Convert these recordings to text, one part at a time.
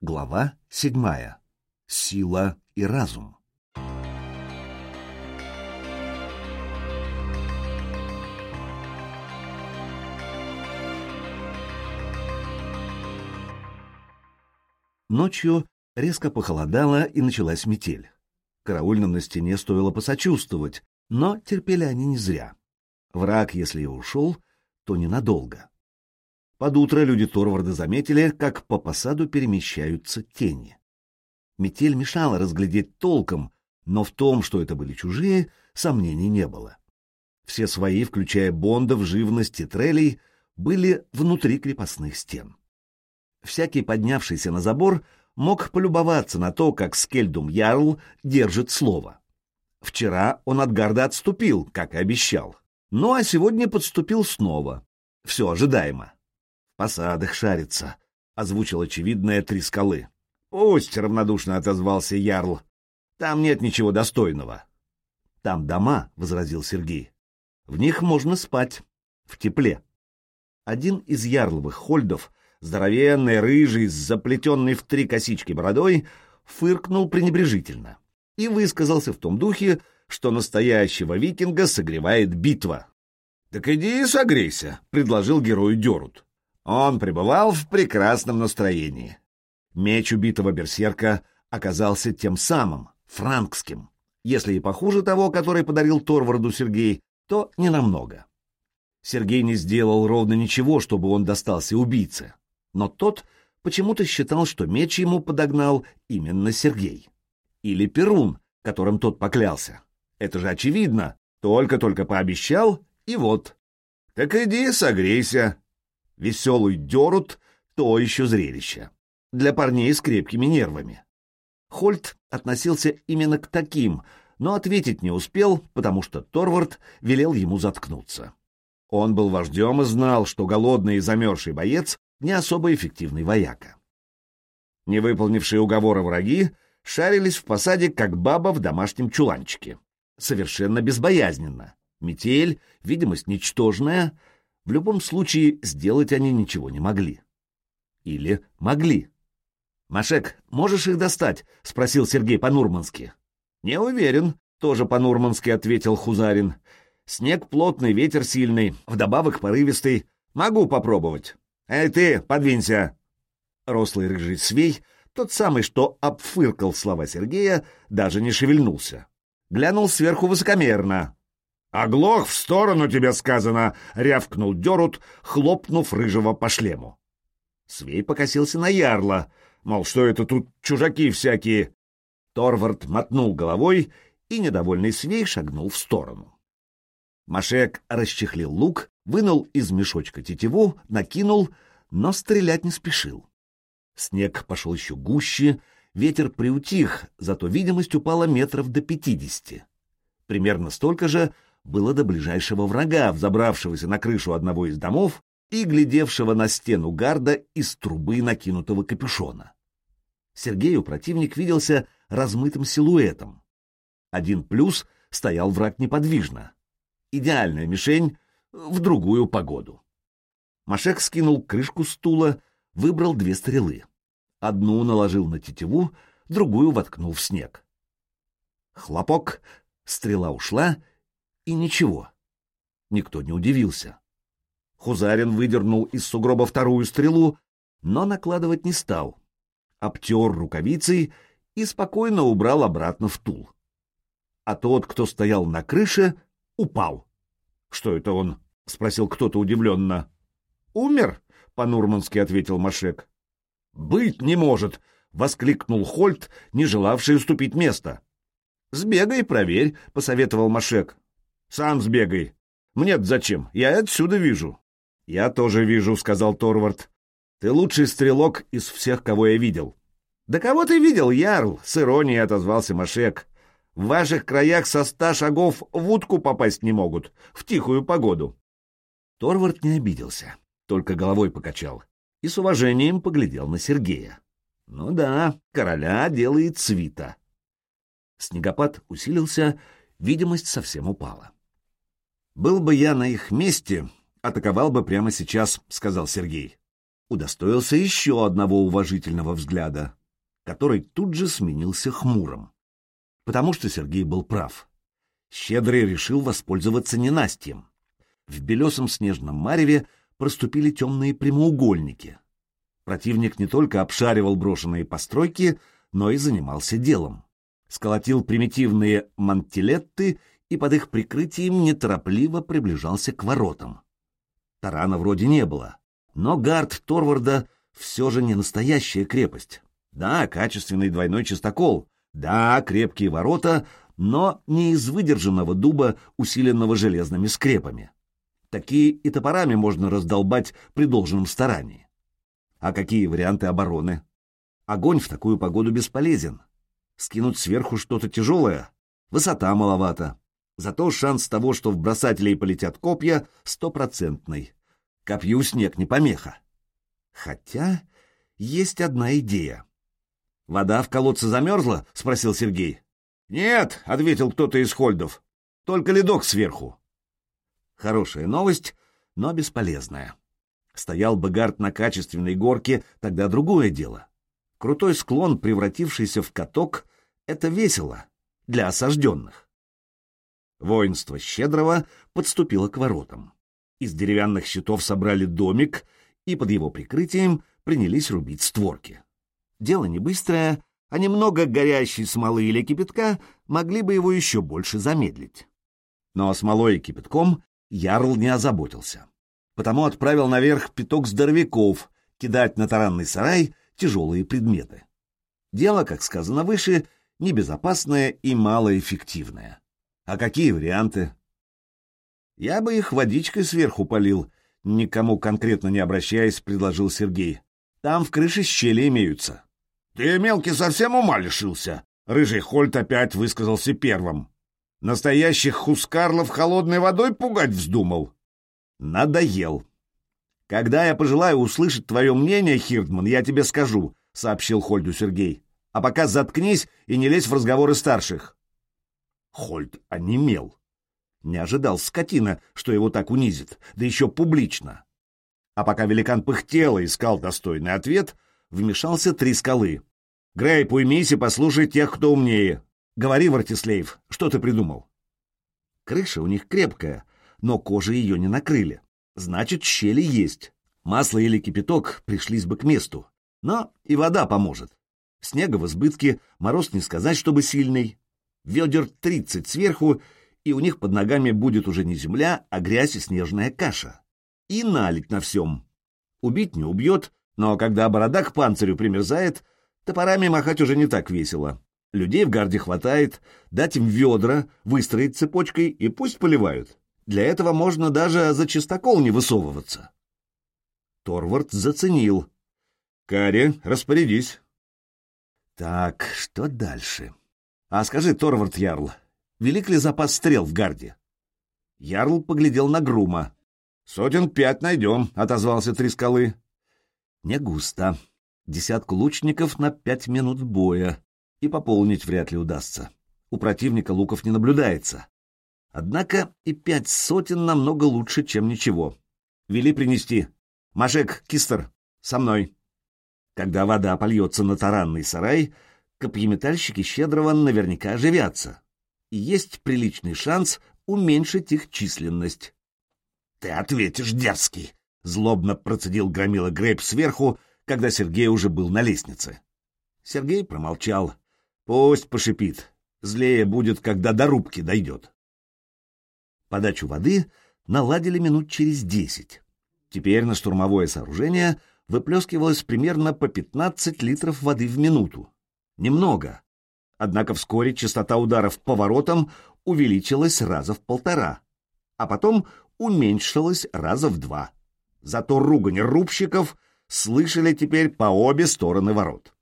Глава седьмая. Сила и разум. Ночью резко похолодало и началась метель. Караульным на стене стоило посочувствовать, но терпели они не зря. Враг, если и ушел, то ненадолго. Под утро люди Торварда заметили, как по посаду перемещаются тени. Метель мешала разглядеть толком, но в том, что это были чужие, сомнений не было. Все свои, включая Бондов, живность и трелей, были внутри крепостных стен. Всякий, поднявшийся на забор, мог полюбоваться на то, как Скельдум Ярл держит слово. Вчера он от гарда отступил, как и обещал. Ну а сегодня подступил снова. Все ожидаемо посадах шарится», — озвучил очевидное три скалы. «Пусть», — равнодушно отозвался Ярл. «Там нет ничего достойного». «Там дома», — возразил Сергей. «В них можно спать. В тепле». Один из ярловых хольдов, здоровенный, рыжий, с заплетенной в три косички бородой, фыркнул пренебрежительно и высказался в том духе, что настоящего викинга согревает битва. «Так иди и согрейся», — предложил герою Дерут. Он пребывал в прекрасном настроении. Меч убитого берсерка оказался тем самым, франкским. Если и похуже того, который подарил Торварду Сергей, то не намного. Сергей не сделал ровно ничего, чтобы он достался убийце. Но тот почему-то считал, что меч ему подогнал именно Сергей. Или Перун, которым тот поклялся. Это же очевидно. Только-только пообещал, и вот. Так иди согрейся, Веселый дерут — то еще зрелище. Для парней с крепкими нервами. Хольт относился именно к таким, но ответить не успел, потому что Торвард велел ему заткнуться. Он был вождем и знал, что голодный и замерзший боец не особо эффективный вояка. Не выполнившие уговора враги шарились в посаде, как баба в домашнем чуланчике. Совершенно безбоязненно. Метель, видимость ничтожная, в любом случае, сделать они ничего не могли. Или могли. «Машек, можешь их достать?» — спросил Сергей по-нурмански. «Не уверен», — тоже по-нурмански ответил Хузарин. «Снег плотный, ветер сильный, вдобавок порывистый. Могу попробовать. Эй ты, подвинься!» Рослый рыжий свей, тот самый, что обфыркал слова Сергея, даже не шевельнулся. Глянул сверху высокомерно. «Оглох, в сторону тебе сказано!» — рявкнул Дерут, хлопнув рыжего по шлему. Свей покосился на ярла, мол, что это тут чужаки всякие. Торвард мотнул головой, и недовольный Свей шагнул в сторону. Машек расчехлил лук, вынул из мешочка тетиву, накинул, но стрелять не спешил. Снег пошел еще гуще, ветер приутих, зато видимость упала метров до пятидесяти. Примерно столько же было до ближайшего врага, взобравшегося на крышу одного из домов и глядевшего на стену гарда из трубы накинутого капюшона. Сергею противник виделся размытым силуэтом. Один плюс стоял враг неподвижно. Идеальная мишень в другую погоду. Машек скинул крышку стула, выбрал две стрелы. Одну наложил на тетиву, другую воткнул в снег. Хлопок, стрела ушла, и ничего. Никто не удивился. Хузарин выдернул из сугроба вторую стрелу, но накладывать не стал. Обтер рукавицей и спокойно убрал обратно в тул. А тот, кто стоял на крыше, упал. — Что это он? — спросил кто-то удивленно. — Умер, — по-нурмански ответил Машек. — Быть не может! — воскликнул Хольт, не желавший уступить место. — Сбегай, проверь, — посоветовал Машек. Сам сбегай. Мне зачем? Я отсюда вижу. Я тоже вижу, сказал Торвард. Ты лучший стрелок из всех, кого я видел. Да кого ты видел, Ярл? С иронией отозвался Машек. В ваших краях со ста шагов в утку попасть не могут, в тихую погоду. Торвард не обиделся, только головой покачал и с уважением поглядел на Сергея. Ну да, короля делает свита. Снегопад усилился, видимость совсем упала. «Был бы я на их месте, атаковал бы прямо сейчас», — сказал Сергей. Удостоился еще одного уважительного взгляда. который тут же сменился хмурым. Потому что Сергей был прав. Щедрый решил воспользоваться ненастьем. В белесом снежном мареве проступили темные прямоугольники. Противник не только обшаривал брошенные постройки, но и занимался делом. Сколотил примитивные мантилетты и под их прикрытием неторопливо приближался к воротам. Тарана вроде не было, но гард Торварда все же не настоящая крепость. Да, качественный двойной чистокол, да, крепкие ворота, но не из выдержанного дуба, усиленного железными скрепами. Такие и топорами можно раздолбать при должном старании. А какие варианты обороны? Огонь в такую погоду бесполезен. Скинуть сверху что-то тяжелое? Высота маловато. Зато шанс того, что в бросателей полетят копья, стопроцентный. Копью снег не помеха. Хотя есть одна идея. «Вода в колодце замерзла?» — спросил Сергей. «Нет», — ответил кто-то из хольдов. «Только ледок сверху». Хорошая новость, но бесполезная. Стоял бы Гард на качественной горке, тогда другое дело. Крутой склон, превратившийся в каток, — это весело для осажденных. Воинство Щедрого подступило к воротам. Из деревянных щитов собрали домик и под его прикрытием принялись рубить створки. Дело не быстрое, а немного горящей смолы или кипятка могли бы его еще больше замедлить. Но смолой и кипятком Ярл не озаботился потому отправил наверх пяток здоровяков кидать на таранный сарай тяжелые предметы. Дело, как сказано выше, небезопасное и малоэффективное. А какие варианты? Я бы их водичкой сверху полил, никому конкретно не обращаясь, предложил Сергей. Там в крыше щели имеются. Ты, мелкий, совсем ума лишился. Рыжий Хольт опять высказался первым. Настоящих хускарлов холодной водой пугать вздумал. Надоел. Когда я пожелаю услышать твое мнение, Хирдман, я тебе скажу, — сообщил Хольду Сергей. А пока заткнись и не лезь в разговоры старших. Хольд онемел. Не ожидал скотина, что его так унизит, да еще публично. А пока великан пыхтел и искал достойный ответ, вмешался три скалы. «Грейп, уймись и послушай тех, кто умнее. Говори, Вартислейв, что ты придумал?» Крыша у них крепкая, но кожи ее не накрыли. Значит, щели есть. Масло или кипяток пришлись бы к месту. Но и вода поможет. Снега в избытке, мороз не сказать, чтобы сильный. Ведер тридцать сверху, и у них под ногами будет уже не земля, а грязь и снежная каша. И налить на всем. Убить не убьет, но когда борода к панцирю примерзает, топорами махать уже не так весело. Людей в гарде хватает, дать им ведра, выстроить цепочкой и пусть поливают. Для этого можно даже за чистокол не высовываться. Торвард заценил. «Карри, распорядись». «Так, что дальше?» «А скажи, Торвард Ярл, велик ли запас стрел в гарде?» Ярл поглядел на Грума. «Сотен пять найдем», — отозвался три скалы. «Не густо. Десятку лучников на пять минут боя. И пополнить вряд ли удастся. У противника луков не наблюдается. Однако и пять сотен намного лучше, чем ничего. Вели принести. Машек, Кистер, со мной. Когда вода польется на таранный сарай, копьеметальщики Щедрого наверняка оживятся. И есть приличный шанс уменьшить их численность. — Ты ответишь, дерзкий! — злобно процедил громила Грейп сверху, когда Сергей уже был на лестнице. Сергей промолчал. Пусть пошипит. Злее будет, когда до рубки дойдет. Подачу воды наладили минут через десять. Теперь на штурмовое сооружение выплескивалось примерно по 15 литров воды в минуту. Немного. Однако вскоре частота ударов по воротам увеличилась раза в полтора, а потом уменьшилась раза в два. Зато ругань рубщиков слышали теперь по обе стороны ворот.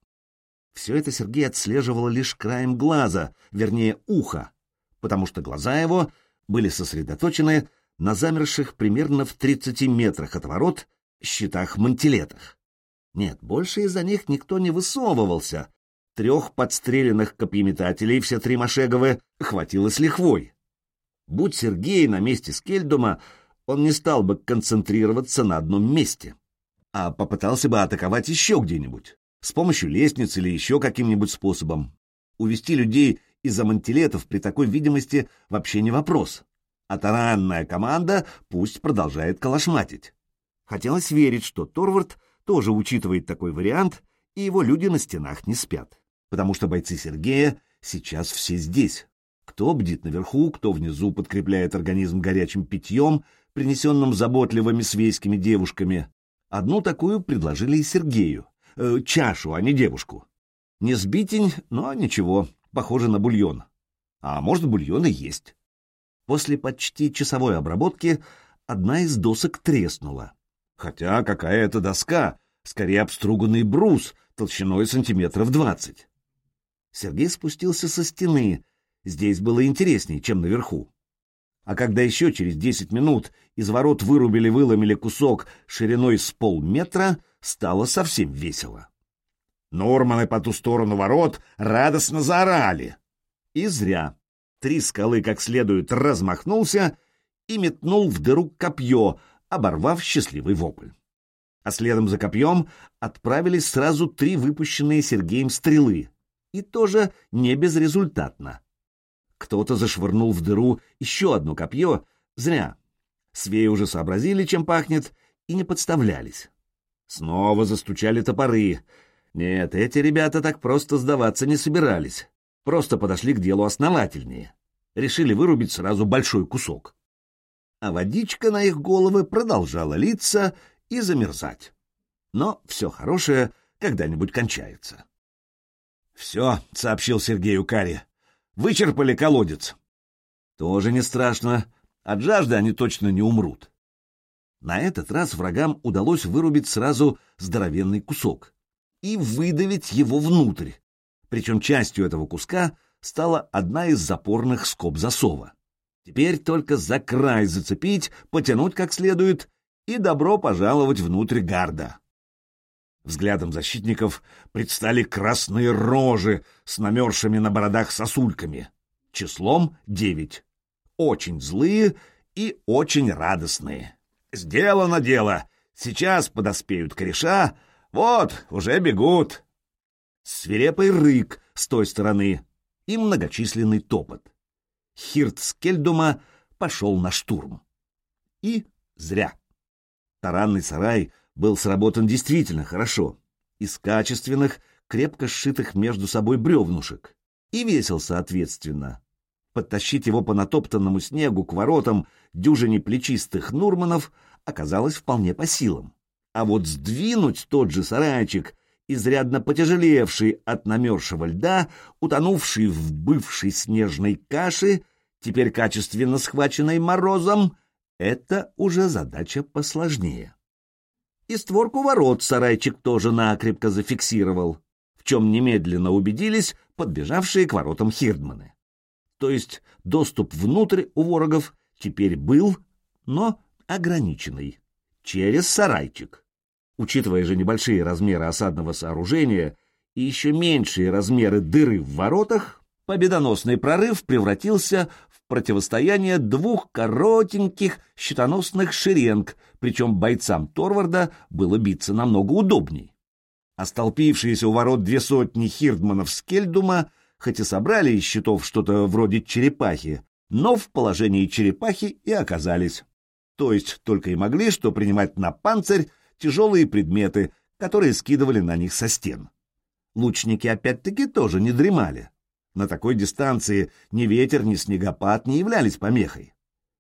Все это Сергей отслеживал лишь краем глаза, вернее, уха, потому что глаза его — были сосредоточены на замерших примерно в 30 метрах от ворот щитах-мантилетах. Нет, больше из-за них никто не высовывался. Трех подстреленных копьеметателей, все три Машеговы, хватило с лихвой. Будь Сергей на месте Скельдума, он не стал бы концентрироваться на одном месте, а попытался бы атаковать еще где-нибудь. С помощью лестниц или еще каким-нибудь способом. Увести людей из-за мантилетов при такой видимости вообще не вопрос. А таранная команда пусть продолжает калашматить. Хотелось верить, что Торвард тоже учитывает такой вариант, и его люди на стенах не спят, потому что бойцы Сергея сейчас все здесь. Кто бдит наверху, кто внизу подкрепляет организм горячим питьем, принесенным заботливыми свейскими девушками. Одну такую предложили и Сергею. Э, чашу, а не девушку. Не сбитень, но ничего, похоже на бульон. А может, бульон и есть. После почти часовой обработки одна из досок треснула. Хотя какая это доска, скорее обструганный брус, толщиной сантиметров двадцать. Сергей спустился со стены. Здесь было интереснее, чем наверху. А когда еще через десять минут из ворот вырубили-выломили кусок шириной с полметра, стало совсем весело. Норманы по ту сторону ворот радостно заорали. И зря. Три скалы как следует размахнулся и метнул в дыру копье, оборвав счастливый вопль. А следом за копьем отправились сразу три выпущенные Сергеем стрелы, и тоже не безрезультатно. Кто-то зашвырнул в дыру еще одно копье, зря. Свеи уже сообразили, чем пахнет, и не подставлялись. Снова застучали топоры. Нет, эти ребята так просто сдаваться не собирались. Просто подошли к делу основательнее. Решили вырубить сразу большой кусок а водичка на их головы продолжала литься и замерзать. Но все хорошее когда-нибудь кончается. «Все», — сообщил Сергею Кари, — «вычерпали колодец». «Тоже не страшно. От жажды они точно не умрут». На этот раз врагам удалось вырубить сразу здоровенный кусок и выдавить его внутрь. Причем частью этого куска стала одна из запорных скоб засова. Теперь только за край зацепить, потянуть как следует и добро пожаловать внутрь гарда. Взглядом защитников предстали красные рожи с намерзшими на бородах сосульками, числом девять. Очень злые и очень радостные. Сделано дело. Сейчас подоспеют кореша. Вот, уже бегут. Свирепый рык с той стороны и многочисленный топот. Хирт Скельдума пошел на штурм. И зря. Таранный сарай был сработан действительно хорошо, из качественных, крепко сшитых между собой бревнушек, и весил соответственно. Подтащить его по натоптанному снегу к воротам дюжине плечистых нурманов оказалось вполне по силам. А вот сдвинуть тот же сарайчик, изрядно потяжелевший от намерзшего льда, утонувший в бывшей снежной каше, теперь качественно схваченной морозом, это уже задача посложнее. И створку ворот сарайчик тоже накрепко зафиксировал, в чем немедленно убедились подбежавшие к воротам хирдманы. То есть доступ внутрь у ворогов теперь был, но ограниченный, через сарайчик. Учитывая же небольшие размеры осадного сооружения и еще меньшие размеры дыры в воротах, победоносный прорыв превратился противостояние двух коротеньких щитоносных шеренг, причем бойцам Торварда было биться намного удобней. А столпившиеся у ворот две сотни хирдманов Скельдума хоть и собрали из щитов что-то вроде черепахи, но в положении черепахи и оказались. То есть только и могли что принимать на панцирь тяжелые предметы, которые скидывали на них со стен. Лучники опять-таки тоже не дремали. На такой дистанции ни ветер, ни снегопад не являлись помехой.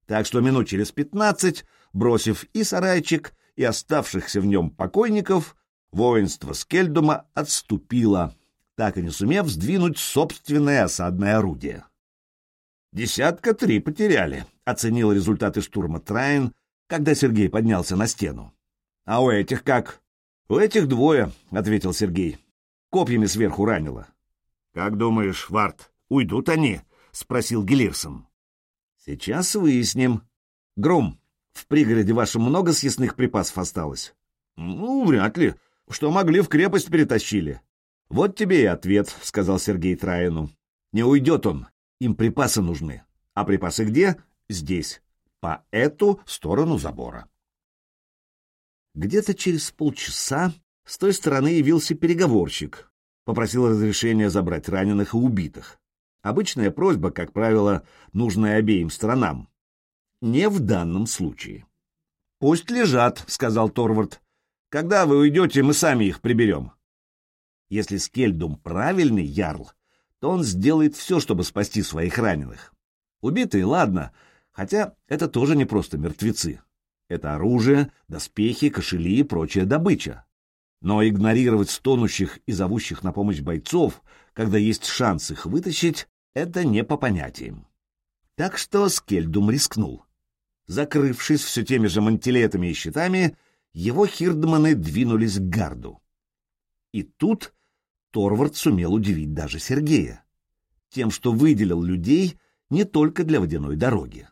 Так что минут через пятнадцать, бросив и сарайчик, и оставшихся в нем покойников, воинство Скельдума отступило, так и не сумев сдвинуть собственное осадное орудие. «Десятка три потеряли», — оценил результаты штурма Трайн, когда Сергей поднялся на стену. «А у этих как?» «У этих двое», — ответил Сергей. «Копьями сверху ранило». «Как думаешь, Варт, уйдут они?» — спросил Гелирсон. «Сейчас выясним. Гром, в пригороде вашем много съестных припасов осталось?» «Ну, вряд ли. Что могли, в крепость перетащили». «Вот тебе и ответ», — сказал Сергей Траину. «Не уйдет он. Им припасы нужны. А припасы где? Здесь. По эту сторону забора». Где-то через полчаса С той стороны явился переговорщик, попросил разрешения забрать раненых и убитых. Обычная просьба, как правило, нужная обеим сторонам. Не в данном случае. «Пусть лежат», — сказал Торвард. «Когда вы уйдете, мы сами их приберем». Если Скельдум правильный ярл, то он сделает все, чтобы спасти своих раненых. Убитые, ладно, хотя это тоже не просто мертвецы. Это оружие, доспехи, кошели и прочая добыча. Но игнорировать стонущих и зовущих на помощь бойцов, когда есть шанс их вытащить, это не по понятиям. Так что Скельдум рискнул. Закрывшись все теми же мантилетами и щитами, его хирдманы двинулись к гарду. И тут Торвард сумел удивить даже Сергея. Тем, что выделил людей не только для водяной дороги.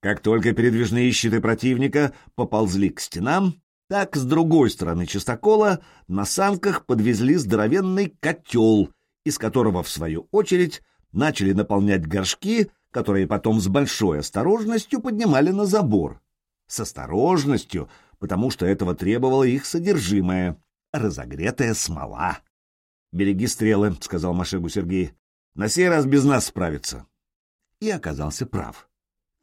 Как только передвижные щиты противника поползли к стенам, так с другой стороны частокола на санках подвезли здоровенный котел, из которого, в свою очередь, начали наполнять горшки, которые потом с большой осторожностью поднимали на забор. С осторожностью, потому что этого требовало их содержимое — разогретая смола. «Береги стрелы», — сказал Машегу Сергей. «На сей раз без нас справится». И оказался прав.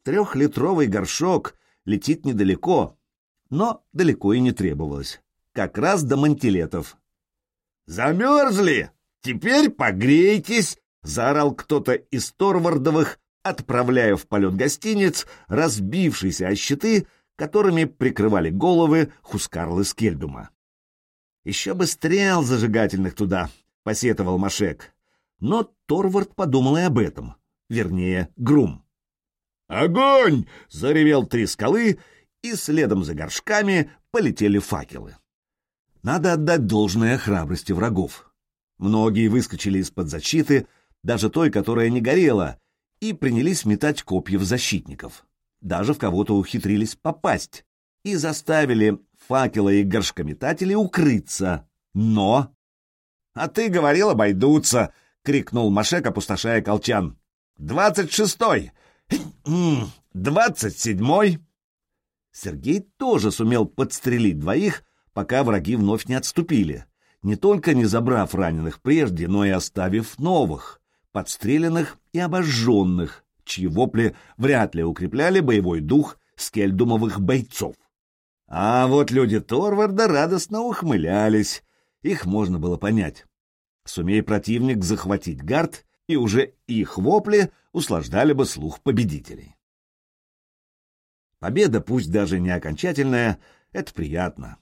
Трехлитровый горшок летит недалеко, но далеко и не требовалось. Как раз до мантилетов. «Замерзли? Теперь погрейтесь!» — заорал кто-то из Торвардовых, отправляя в полет гостиниц разбившиеся о щиты, которыми прикрывали головы Хускарлы Скельдума. «Еще бы стрел зажигательных туда!» — посетовал Машек. Но Торвард подумал и об этом. Вернее, Грум. «Огонь!» — заревел три скалы, и следом за горшками полетели факелы. Надо отдать должное храбрости врагов. Многие выскочили из-под защиты, даже той, которая не горела, и принялись метать копья в защитников. Даже в кого-то ухитрились попасть и заставили факелы и горшкометатели укрыться. Но... — А ты говорил, обойдутся! — крикнул Машек, опустошая колчан. — Двадцать шестой! Двадцать седьмой! Сергей тоже сумел подстрелить двоих, пока враги вновь не отступили, не только не забрав раненых прежде, но и оставив новых, подстреленных и обожженных, чьи вопли вряд ли укрепляли боевой дух скельдумовых бойцов. А вот люди Торварда радостно ухмылялись. Их можно было понять. Сумей противник захватить гард, и уже их вопли услаждали бы слух победителей. Победа, пусть даже не окончательная, это приятно.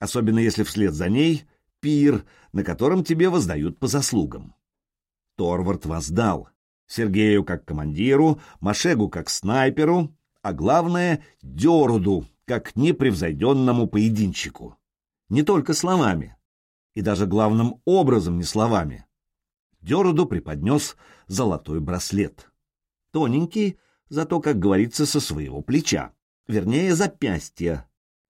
Особенно если вслед за ней пир, на котором тебе воздают по заслугам. Торвард воздал. Сергею как командиру, Машегу как снайперу, а главное — Деруду, как непревзойденному поединщику. Не только словами, и даже главным образом не словами. Деруду преподнес золотой браслет. Тоненький, зато, как говорится, со своего плеча, вернее, запястья.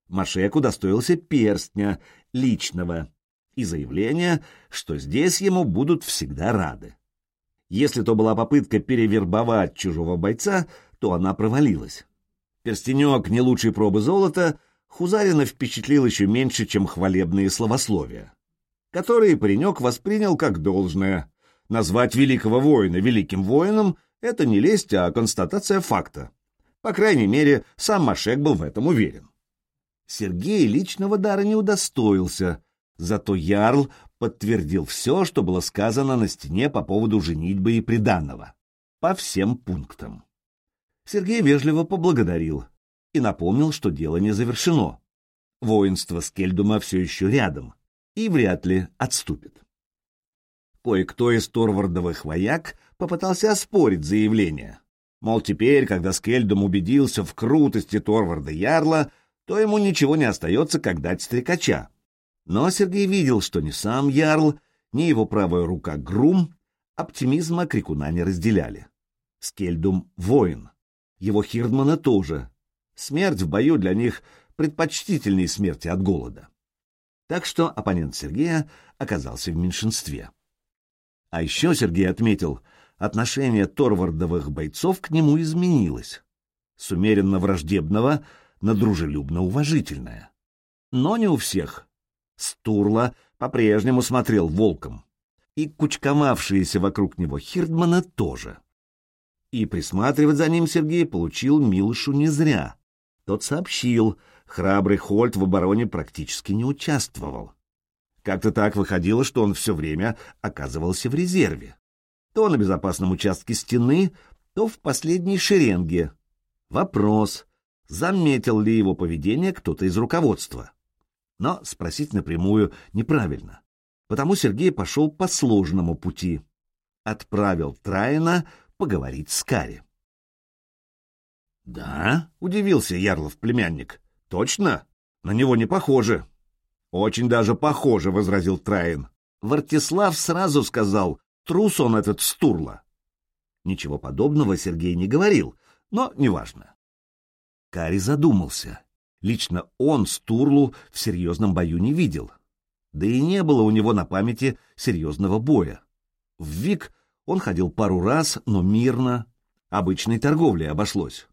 Машеку достоился перстня, личного, и заявления, что здесь ему будут всегда рады. Если то была попытка перевербовать чужого бойца, то она провалилась. Перстенек не лучшей пробы золота Хузарина впечатлил еще меньше, чем хвалебные словословия, которые паренек воспринял как должное. Назвать великого воина великим воином — это не лесть, а констатация факта. По крайней мере, сам Машек был в этом уверен. Сергей личного дара не удостоился, зато Ярл подтвердил все, что было сказано на стене по поводу женитьбы и приданного. По всем пунктам. Сергей вежливо поблагодарил и напомнил, что дело не завершено. Воинство Скельдума все еще рядом и вряд ли отступит. Кое-кто из Торвардовых вояк попытался оспорить заявление. Мол, теперь, когда Скельдум убедился в крутости Торварда Ярла, то ему ничего не остается, как дать стрекача. Но Сергей видел, что ни сам Ярл, ни его правая рука Грум оптимизма Крикуна не разделяли. Скельдум — воин. Его Хирдмана тоже. Смерть в бою для них предпочтительнее смерти от голода. Так что оппонент Сергея оказался в меньшинстве. А еще Сергей отметил, отношение Торвардовых бойцов к нему изменилось. С умеренно враждебного на дружелюбно-уважительное. Но не у всех. Стурла по-прежнему смотрел волком. И кучковавшиеся вокруг него Хирдмана тоже. И присматривать за ним Сергей получил Милышу не зря. Тот сообщил, храбрый Хольт в обороне практически не участвовал. Как-то так выходило, что он все время оказывался в резерве. То на безопасном участке стены, то в последней шеренге. Вопрос, заметил ли его поведение кто-то из руководства. Но спросить напрямую неправильно. Потому Сергей пошел по сложному пути. Отправил Траина поговорить с Кари. «Да?» — удивился Ярлов племянник. «Точно? На него не похоже». «Очень даже похоже», — возразил Траин. Вартислав сразу сказал, трус он этот Стурла. Ничего подобного Сергей не говорил, но неважно. Кари задумался. Лично он Стурлу в серьезном бою не видел. Да и не было у него на памяти серьезного боя. В Вик он ходил пару раз, но мирно. Обычной торговлей обошлось.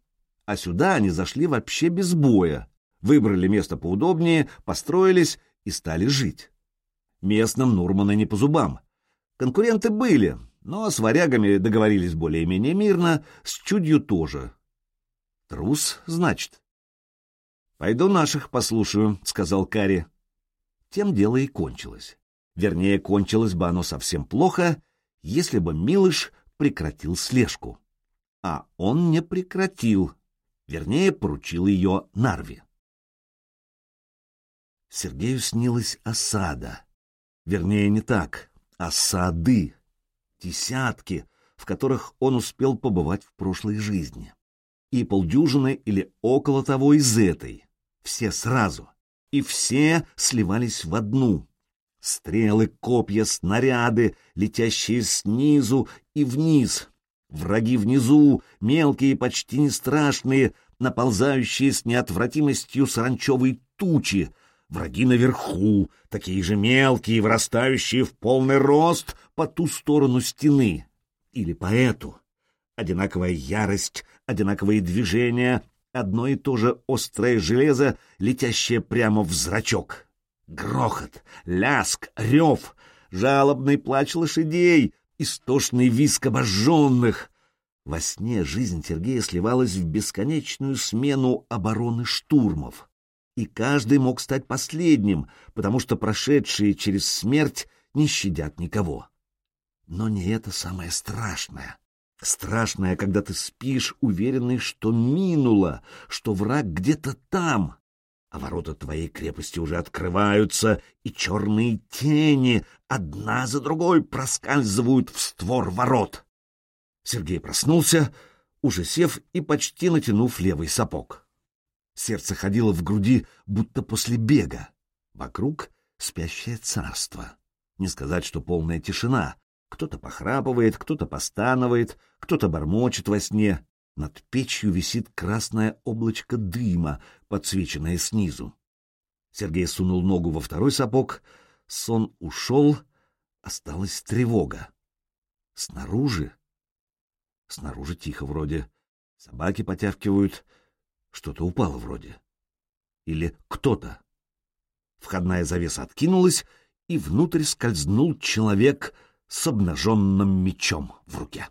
А сюда они зашли вообще без боя. Выбрали место поудобнее, построились и стали жить. Местным Нурманы не по зубам. Конкуренты были, но с варягами договорились более-менее мирно, с чудью тоже. Трус, значит. «Пойду наших послушаю», — сказал Кари. Тем дело и кончилось. Вернее, кончилось бы оно совсем плохо, если бы Милыш прекратил слежку. А он не прекратил, вернее, поручил ее Нарве. Сергею снилась осада. Вернее, не так, осады. Десятки, в которых он успел побывать в прошлой жизни. И полдюжины или около того из этой. Все сразу. И все сливались в одну. Стрелы, копья, снаряды, летящие снизу и вниз. Враги внизу, мелкие, почти не страшные, наползающие с неотвратимостью саранчевой тучи, враги наверху, такие же мелкие, вырастающие в полный рост по ту сторону стены или по эту. Одинаковая ярость, одинаковые движения, одно и то же острое железо, летящее прямо в зрачок. Грохот, ляск, рев, жалобный плач лошадей, истошный виск обожженных. Во сне жизнь Сергея сливалась в бесконечную смену обороны штурмов. И каждый мог стать последним, потому что прошедшие через смерть не щадят никого. Но не это самое страшное. Страшное, когда ты спишь, уверенный, что минуло, что враг где-то там, а ворота твоей крепости уже открываются, и черные тени одна за другой проскальзывают в створ ворот. Сергей проснулся, уже сев и почти натянув левый сапог. Сердце ходило в груди, будто после бега. Вокруг спящее царство. Не сказать, что полная тишина. Кто-то похрапывает, кто-то постанывает, кто-то бормочет во сне. Над печью висит красное облачко дыма, подсвеченное снизу. Сергей сунул ногу во второй сапог, сон ушел, осталась тревога. Снаружи? Снаружи тихо вроде. Собаки потявкивают. Что-то упало вроде. Или кто-то. Входная завеса откинулась, и внутрь скользнул человек с обнаженным мечом в руке.